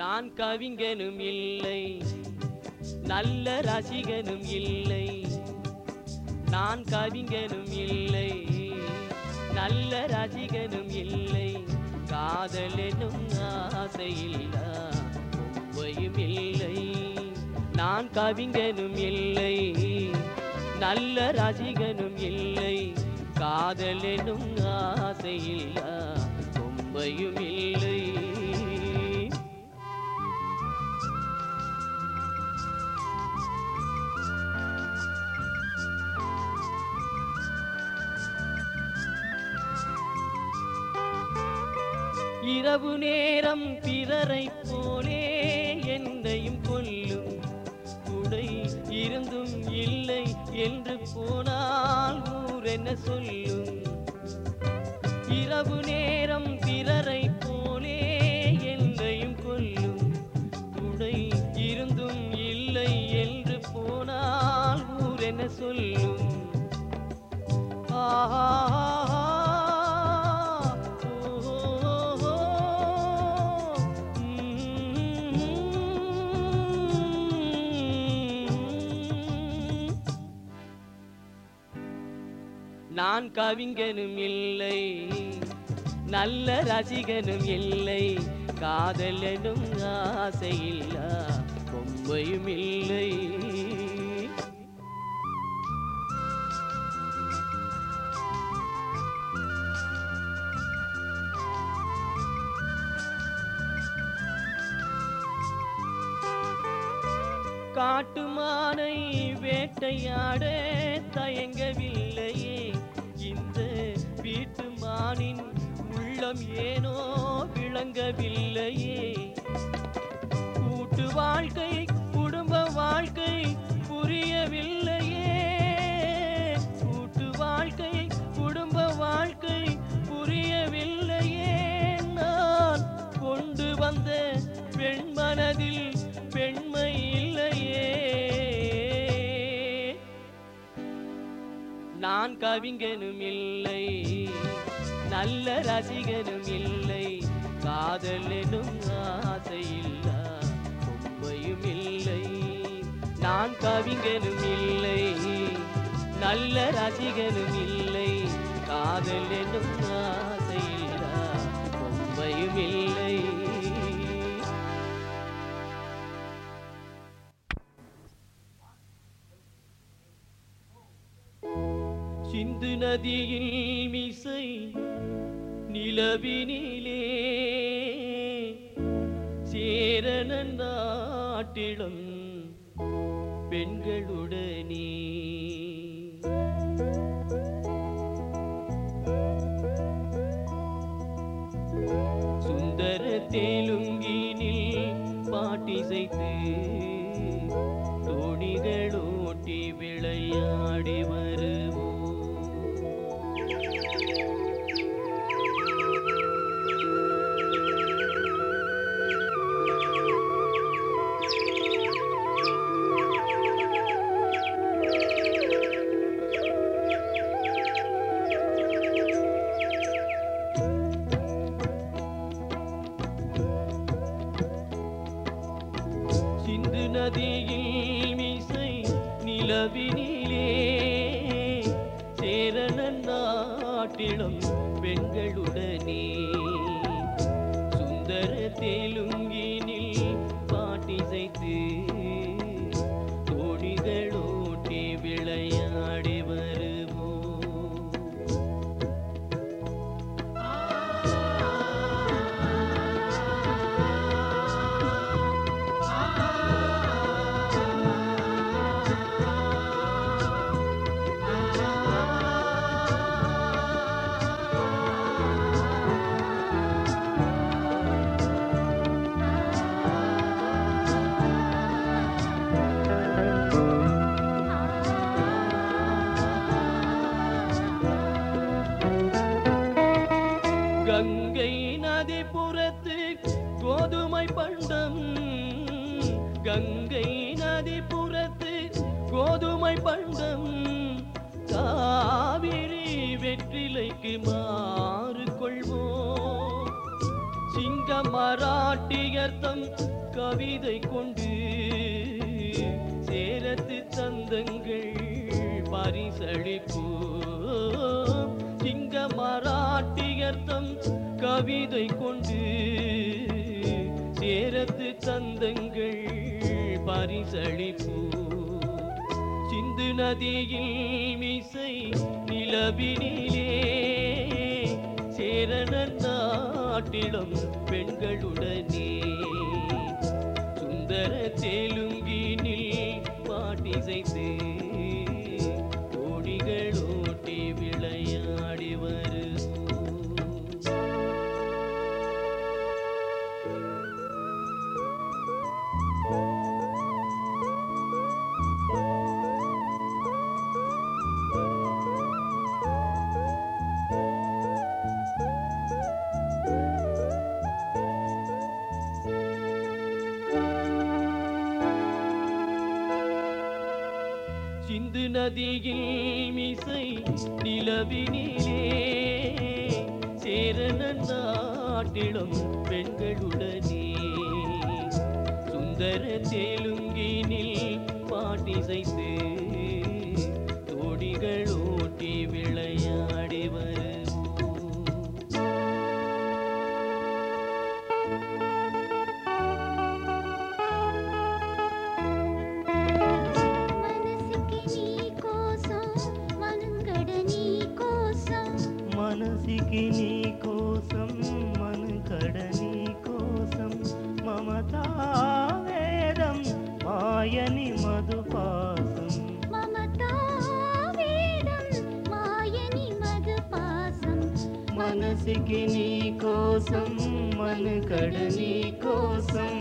நான் கவிஞனும் இல்லை நல்ல ரசிகனும் இல்லை. நான் கவிஞனும் இல்லை நல்ல ரசிகனும் இல்லை. காதல் எனும் ஆசையில்லா பொம்மையும் இல்லை. நான் கவிஞனும் இல்லை நல்ல ரசிகனும் இல்லை. காதல் ஆசையில்லா பொம்மையும் இல்லை. பிறரை போலே என்னையும் கொல்லும். குடை இருந்தும் இல்லை என்று போனால் ஊர் என்ன சொல்லும் நான் கவிஞனும் இல்லை நல்ல ரசிகனும் இல்லை காதலனும் ஆசையில்லா பொம்மையும் இல்லை. ரசிகனும் இல்லை காதல் என்னும் ஆசையில்லா பொம்மையும் இல்லை சிந்து நதியில் மிசை நிலவினிலே சேரணன் நாட்டிலும் பெண்களுடைய சுந்தர காட்டிலும் பெண்களுடனே. சுந்தர தேலுங்கினில் பாட்டிசைத்தேன் விழியில் மிசை நிலவினிலே சேரண நாட்டிலும் பெண்களுடனே. சுந்தர தெலுங்கினில் பாட்டிசைத்தே సిగిని కోసం మన కడని కోసం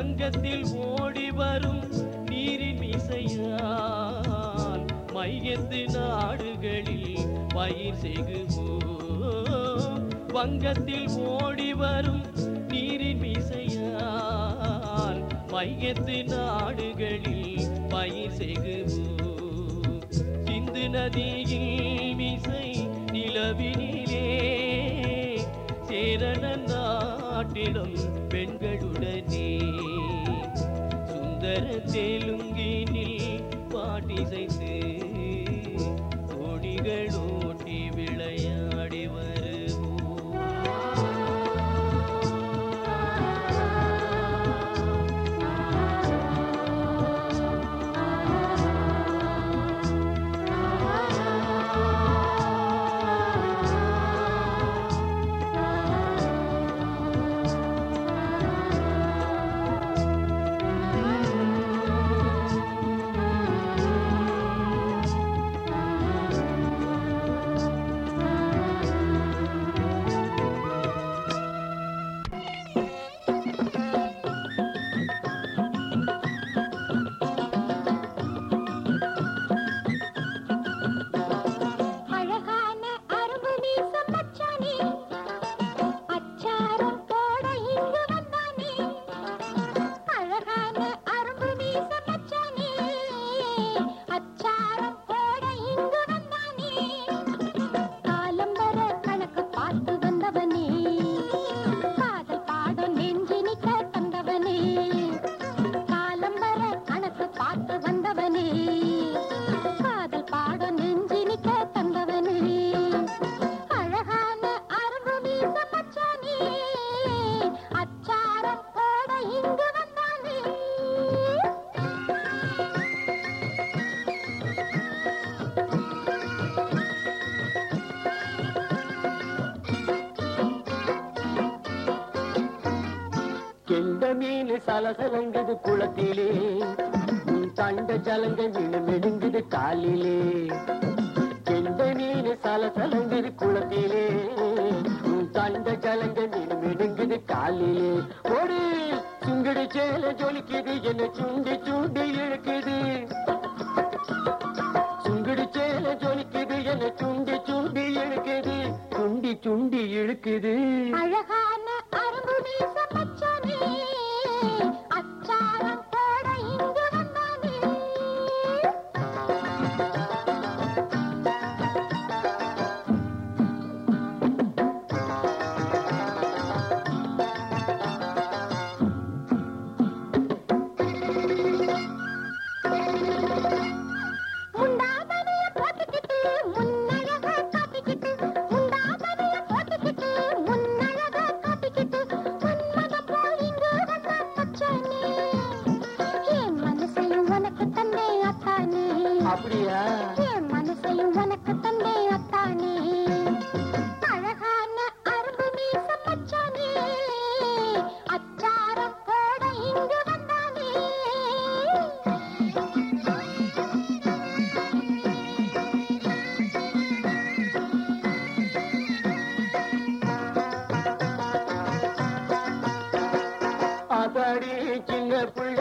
வங்கத்தில் ஓடி வரும் நீரின் இசையால் மையத்து நாடுகளில் பயிர் செய்குவோம். வங்கத்தில் ஓடி வரும் நீரின் இசையால் மையத்து நாடுகளில் பயிர் செய்குவோம். சிந்து நதியில் சலசலங்குது குளத்திலே தண்ட ஜலங்க மீன் மெழுங்குது காலிலே கெண்ட மீன் சலசலங்குது குளத்திலே தண்ட ஜலங்க மீன் மெழுங்குது காலிலே ஒரு சுங்குடி சேல ஜொலிக்குது என்ன சுண்டி சுண்டி இழுக்குது சுங்குடி சேல ஜொலிக்குது என்ன சுண்டி சுண்டி இழுக்குது சுண்டி சுண்டி இழுக்குது அழகான அரும்பு வீச மச்சானே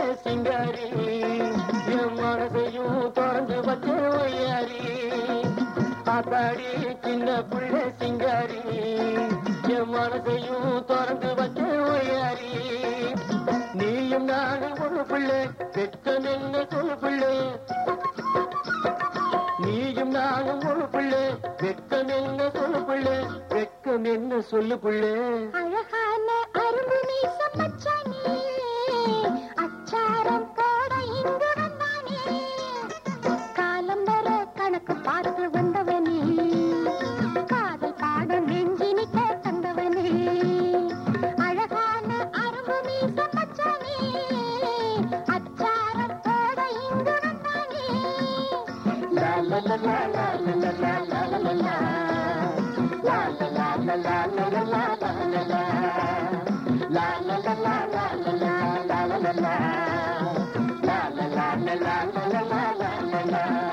புள்ள சிங்காரி என் மனதையும் திறந்து வச்ச ஒய்யாரி அதாடி சின்ன புள்ள சிங்காரி என் மனதையும் திறந்து வச்ச ஒய்யாரி நீயும் நானும் ஒரு பிள்ளை பெற்ற நின்று சொல்லு பிள்ளை? நீயும் நானும் ஒரு பிள்ளை வெட்கம் என்ன சொல்லு பிள்ளை? வெட்கம் என்ன சொல்லு பிள்ளை? அழகான அரும்பு மீச மச்சானே. La la la la la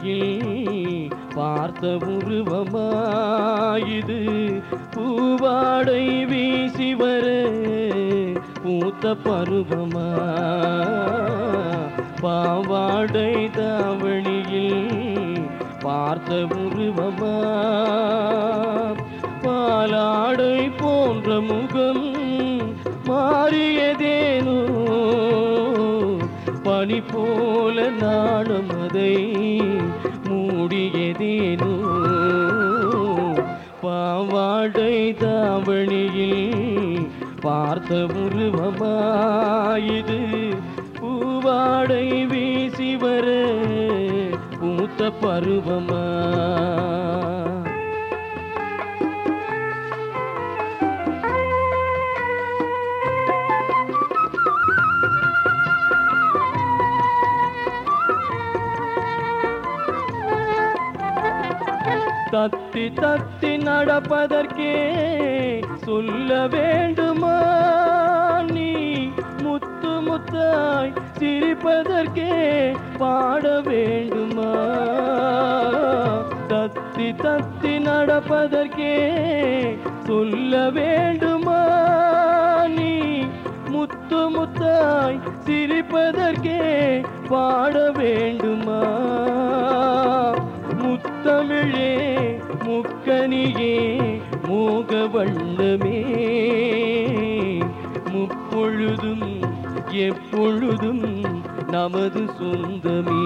தாவணியில் பார்த்த உருவமாயுது. பூவாடை வீசி வர பூத்த பருவமா? பாவாடை தாவணியில் பார்த்த உருவமா? பாலாடை போன்ற முகம் மாறியதேனோ? பனி போல நாணம் அதை மூடியதேனோ பாவாடை தாவணியில் பார்த்த உருவமாயுது. பூவாடை வீசி வர பூத்த பருவமா. தப்பி தத்தி நடப்பதற்கே சொல்ல வேண்டுமா? நீ முத்து முத்தாய் சிரிப்பதற்கே பாட வேண்டுமா? தத்தி தத்தி நடப்பதற்கே சொல்ல வேண்டுமா? நீ முத்து முத்தாய் சிரிப்பதற்கே பாட வேண்டுமா? முத்தமிழே முக்கனியே மோக வண்ணமே முப்பொழுதும் எப்பொழுதும் நமது சொந்தமே.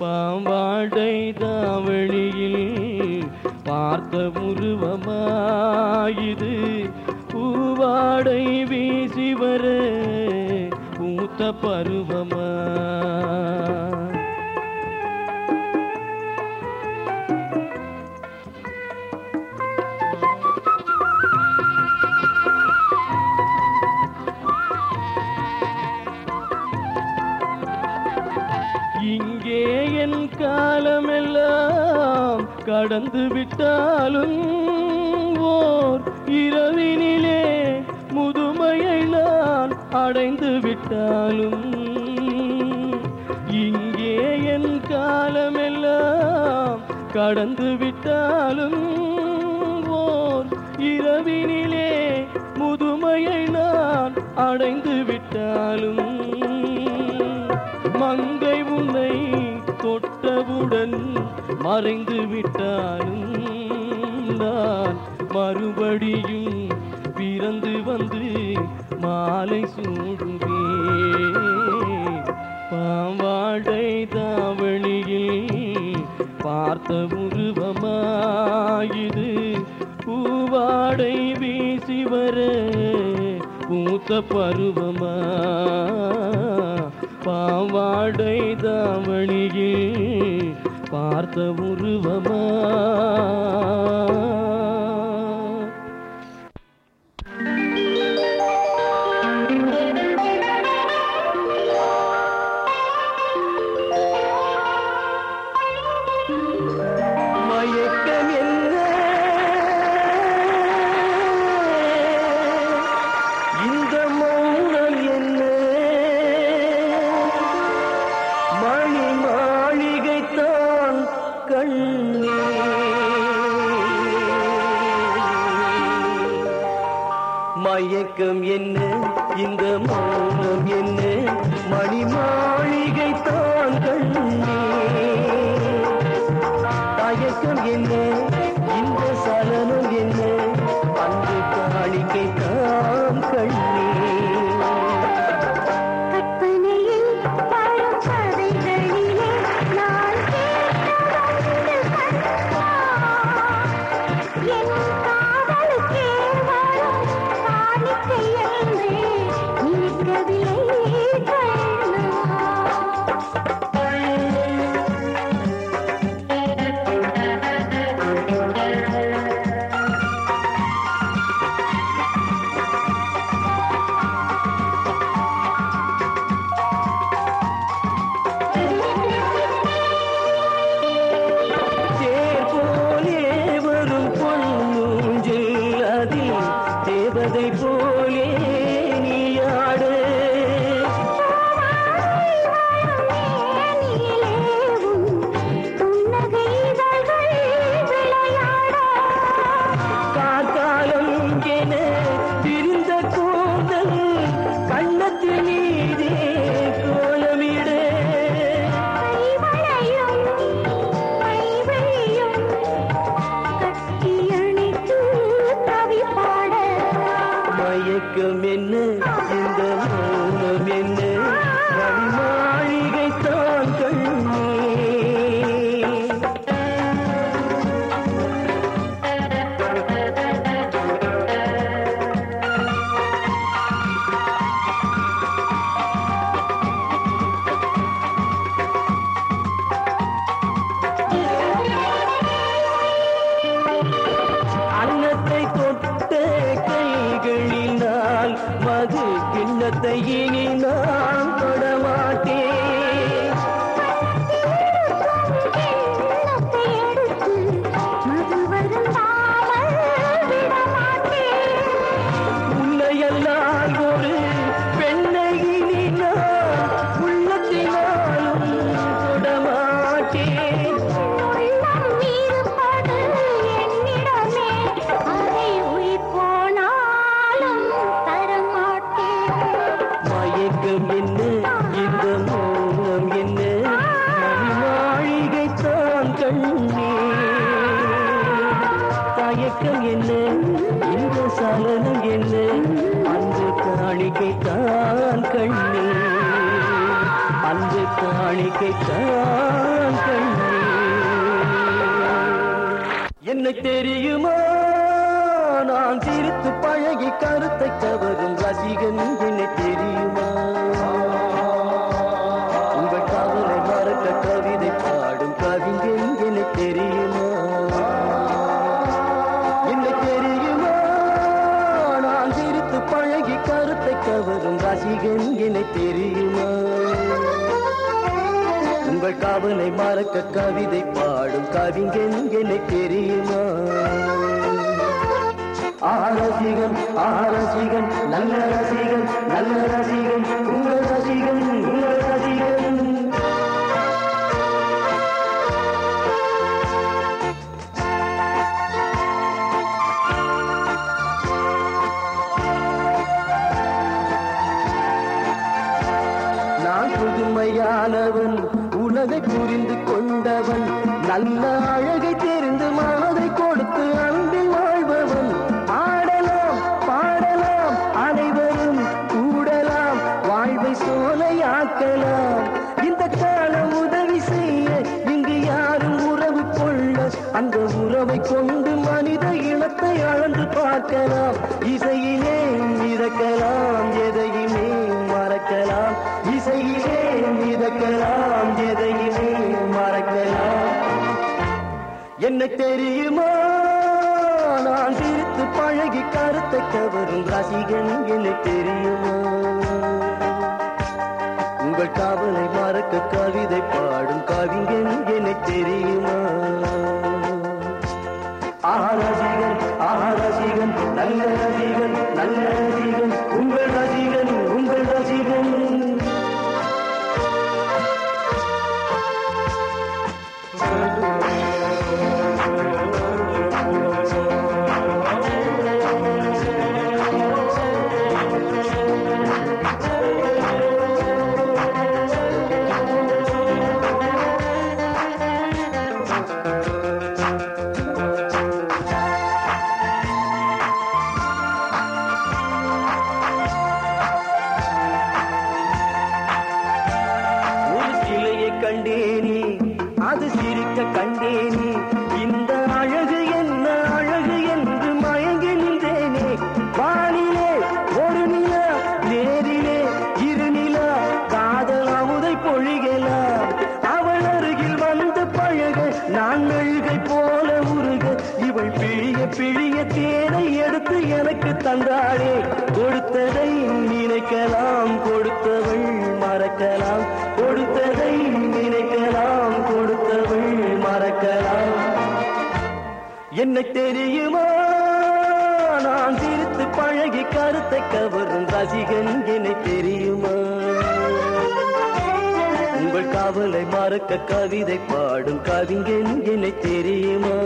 பாம்பாடை தாவணியில் பார்த்த உருவமாயுது. பூவாடை வீசி வர பூத்த பருவமா. கடந்து விட்டாலும் ஓர் இரவினிலே முதுமையை நான் அடைந்து விட்டாலும் இங்கே என் காலமெல்லாம் கடந்து விட்டாலும் ஓர் இரவினிலே முதுமையை நான் அடைந்து விட்டாலும் மங்கை உன்னை தொட்டவுடன் மறைந்து விட்டாலும் நான். மறுபடியும் பிறந்து வந்து மாலை சூடுவே பாவாடை தாவணியில் பார்த்த உருவமாயுது. பூவாடை வீசி வர மூத்த பருவமா. பாவாடை தாவணியில் பார்த்த உருவமா? அடிக்கும் என்ன உங்கள் காவலை மறக்க கவிதை பாடும் கவிஞன் என தெரியுமா? ஆரசிகன் ஆரசிகன் நல்ல ரசிகன் நல்ல ரசிகன் உங்கள் ரசிகன் உங்கள் Allah தெரியுமா? நான் சிரித்து பழகி கருத்தை கவரும் ரசிகன் என்ன தெரியுமா? உங்கள் காவலை மறக்க கவிதை பாடும் கவிஞன் என தெரியுமா? ஆரசிகன் ஆரசிகன் நல்ல ரசிகன் நல்ல ரசிகன். கொடுத்ததை நினைக்கலாம் கொடுத்தவள் மறக்கலாம். என்ன தெரியுமா? நான் சிரித்து பழகி கருத்தை கவரும் ரசிகன் என தெரியுமா? உங்கள் காவலை மறக்க கவிதை பாடும் கவிஞன் என தெரியுமா?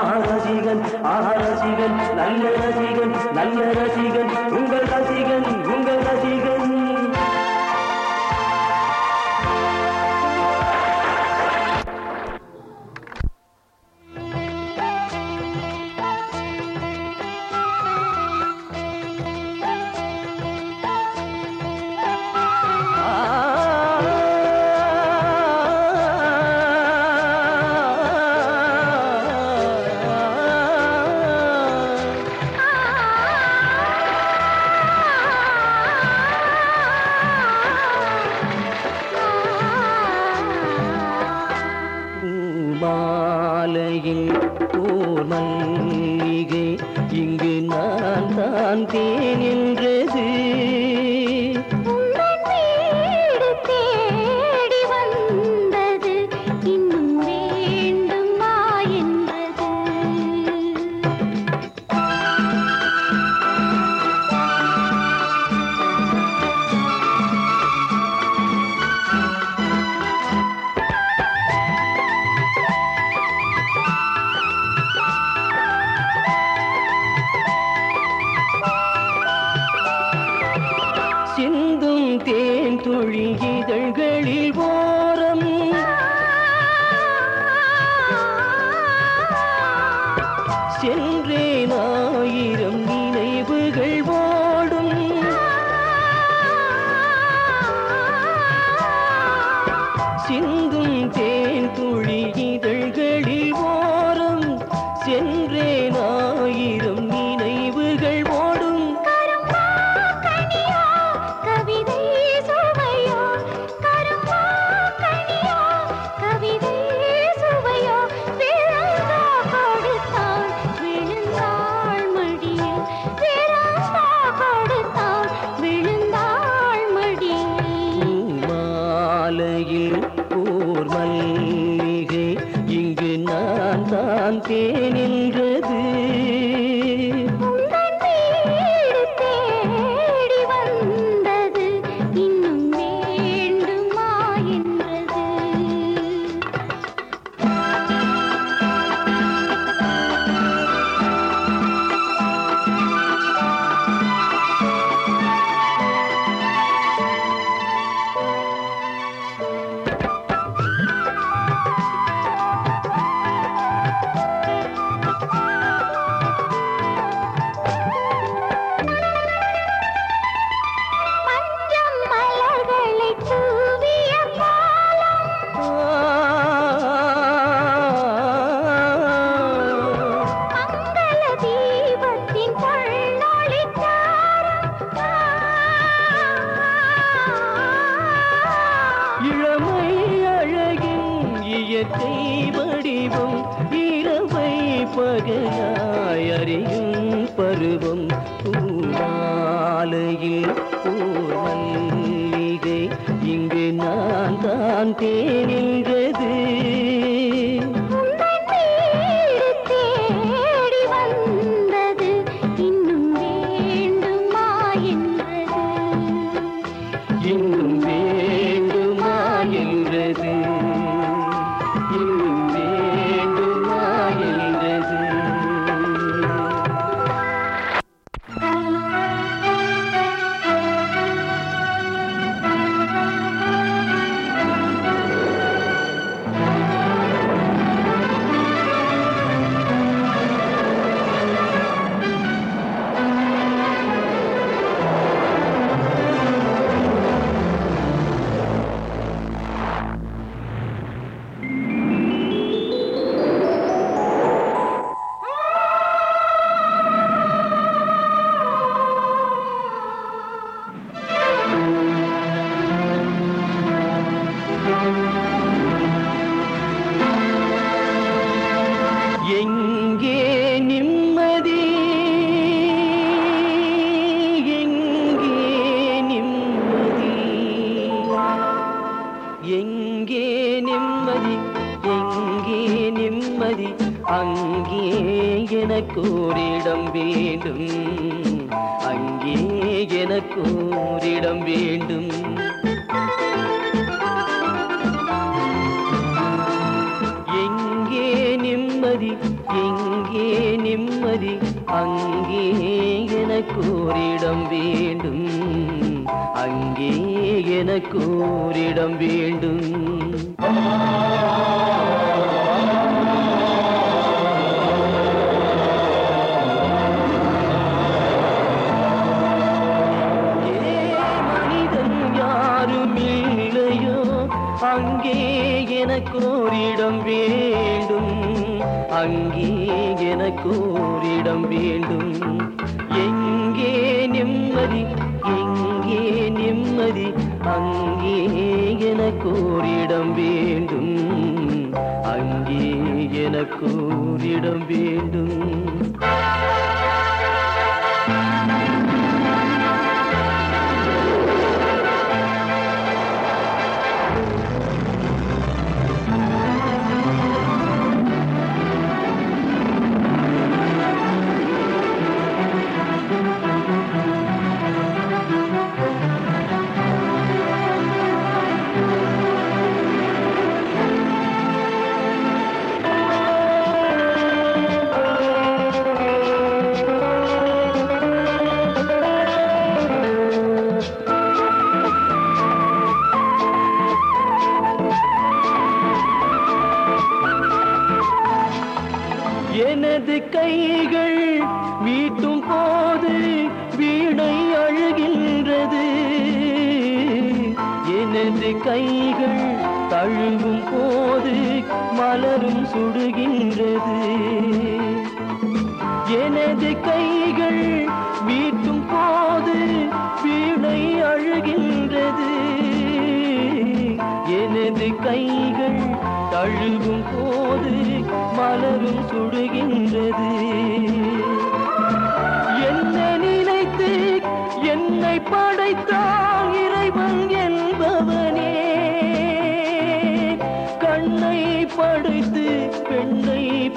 ஆரசிகன் ஆரசிகன் நல்ல ரசிகன் நல்ல ரசிகன் உங்கள் ரசிகன் உங்கள் ரசிகன்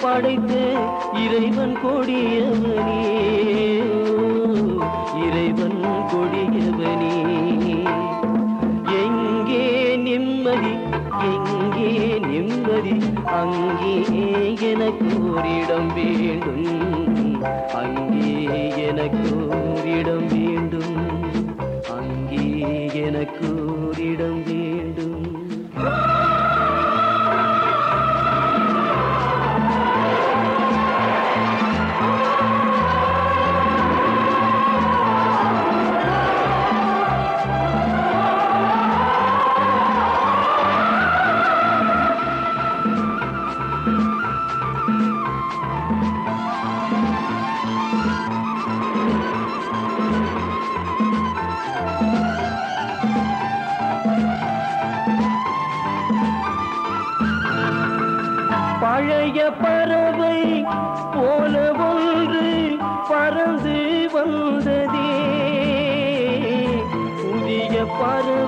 படைத்த இறைவன் கொடியவனே. இறைவன் கொடியவனே. எங்கே நிம்மதி எங்கே நிம்மதி அங்கே எனக்கு ஓரிடம் வேண்டும். அங்கே எனக்கு பறவை போல ஒன்று பறந்து வந்ததே. புதிய பறவை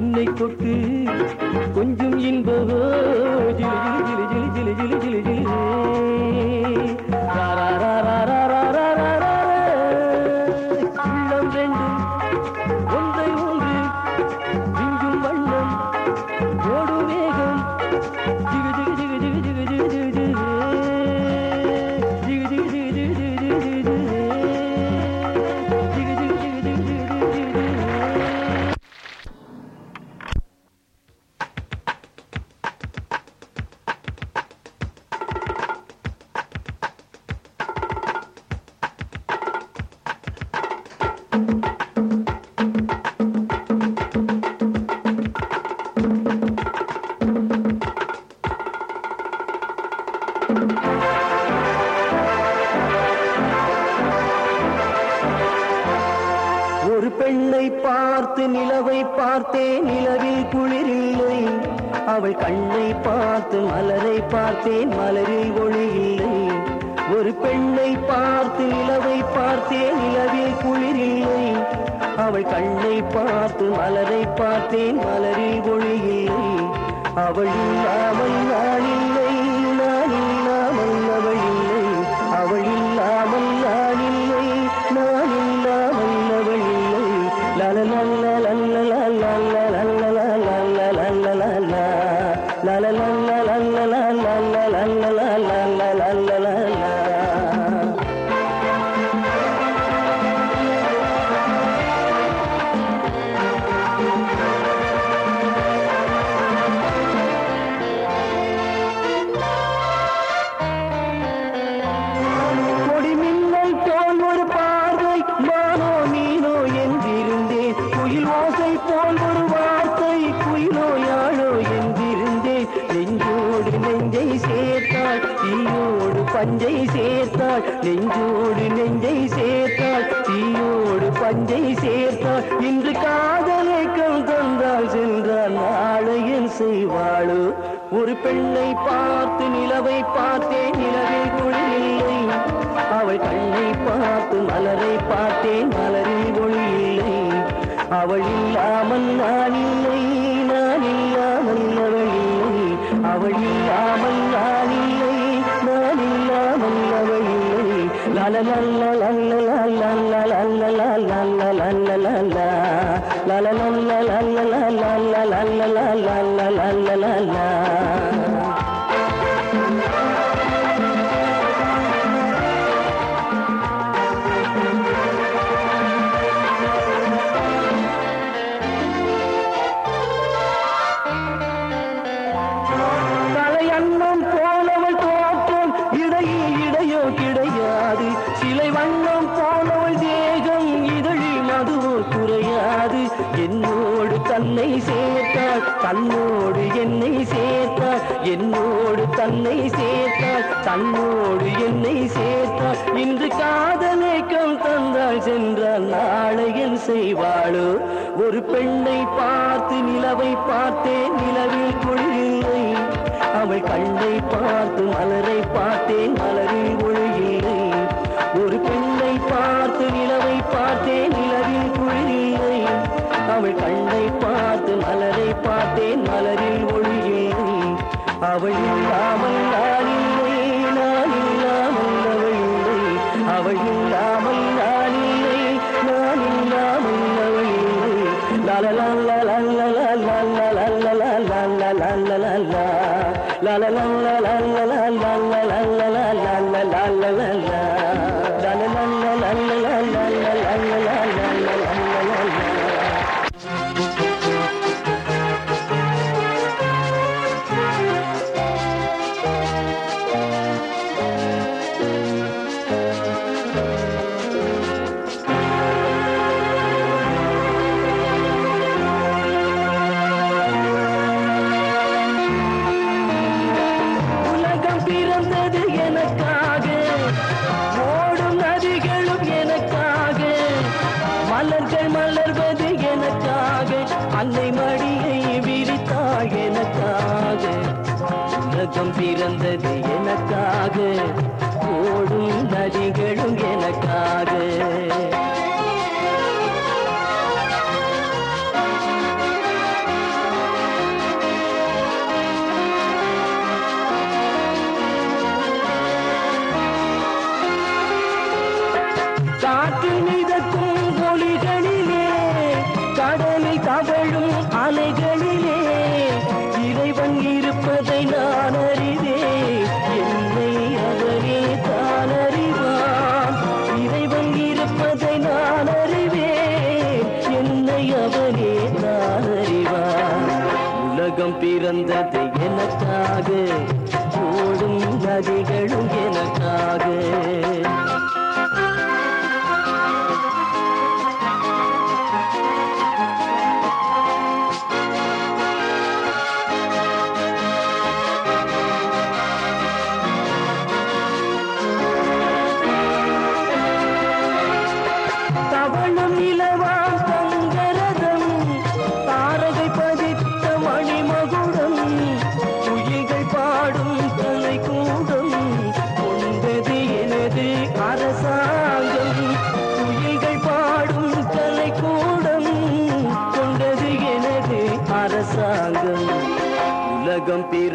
என்னை தொட்டு கொஞ்சம் இன்பவோதிலே நெஞ்சை சேர்த்தாள் நெஞ்சோடு நெஞ்சை சேர்த்தாள் தீயோடு பஞ்சை சேர்த்தாள். இன்று காதலேக்கம் தந்தால் சென்றால் நாளையில் செய்வாளோ. ஒரு பெண்ணை பார்த்து நிலவை பார்த்தேன் நிலவில் ஒளியில்லை அவள் கண்ணை பார்த்து மலரை பார்த்தேன் மலரில் ஒளியில்லை அவள் இல்லாமல் நான் இல்லை நான் இல்லாமல் அவள் இல்லை. அவள் என்னோடு தன்னை சேர்த்தாள் தன்னோடு என்னை சேர்த்தாள் இன்று காதலேக்கம் தந்தாள் சென்றால் நாளை என் செய்வாளோ? ஒரு பெண்ணை பார்த்து நிலவை பார்த்தேன் நிலவில் குழியில்லை அவள் கண்ணை பார்த்து மலரை பார்த்தேன் மலரில் ஒழுகில்லை ஒரு பெண்ணை பார்த்து நிலவை பார்த்தேன் நிலவில் குழியில்லை அவள் கண்ணை பார்த்து Maria அன்னை மடியை விரித்தாள் எனக்காக. உலகம் பிறந்தது எனக்காக.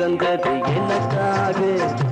பிறந்தது எனக்காக.